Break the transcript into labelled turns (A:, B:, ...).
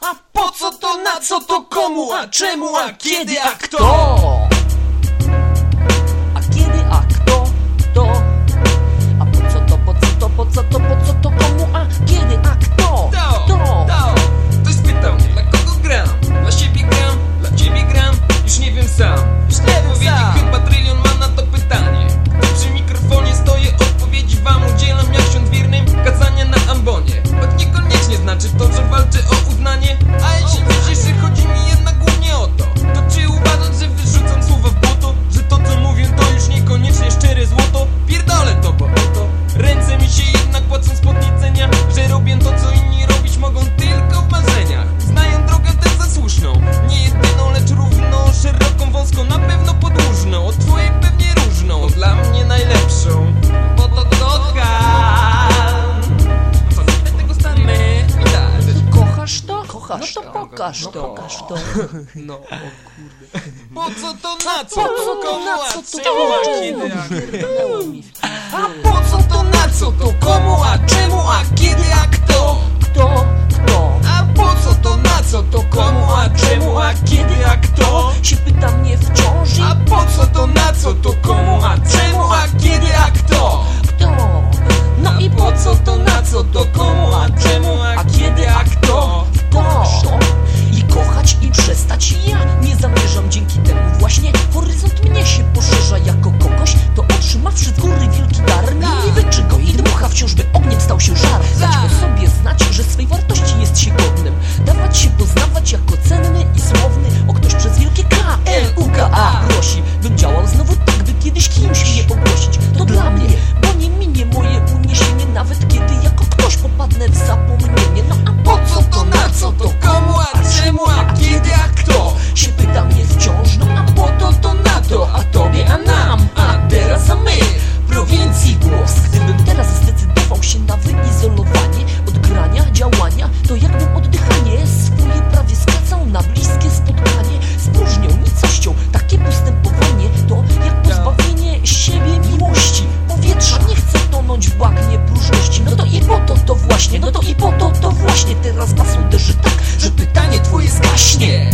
A: A po co to, na co to, komu, a czemu, a kiedy, a kto?
B: To! A kiedy, a kto? To! A po co to, po co to, po co to, po co to, komu, a kiedy, a kto?
A: To,
B: To!
A: spytał mnie, dla kogo gram? Dla siebie gram, dla ciebie gram Już nie wiem sam Już nie wiem chyba trylion
B: Kochasz No to pokaż
C: No pokaż to.
A: No, o kurde Po co to, na co
B: Po co to, na
A: a
B: co to,
A: czemu, a kiedy, a po co to, na co to, komu, a czemu, a kiedy, a kto?
B: Kto? Kto?
A: A po co to, na co to, komu, a czemu, a kiedy, a kto?
B: Się pyta mnie wciąż
A: A po co to, na co to, komu, a czemu, a kiedy, a kto?
B: kto? No i po co to, na co to, komu, a czemu, zdecydował się na wyizolowanie od grania, działania, to jakbym oddychanie swoje prawie skracał na bliskie spotkanie z próżnią, nicością. Takie postępowanie to jak pozbawienie siebie miłości, powietrza. Nie chcę tonąć w bagnie próżności, no to i po to to właśnie, no to i po to to właśnie teraz was uderzy tak, że pytanie twoje zgaśnie.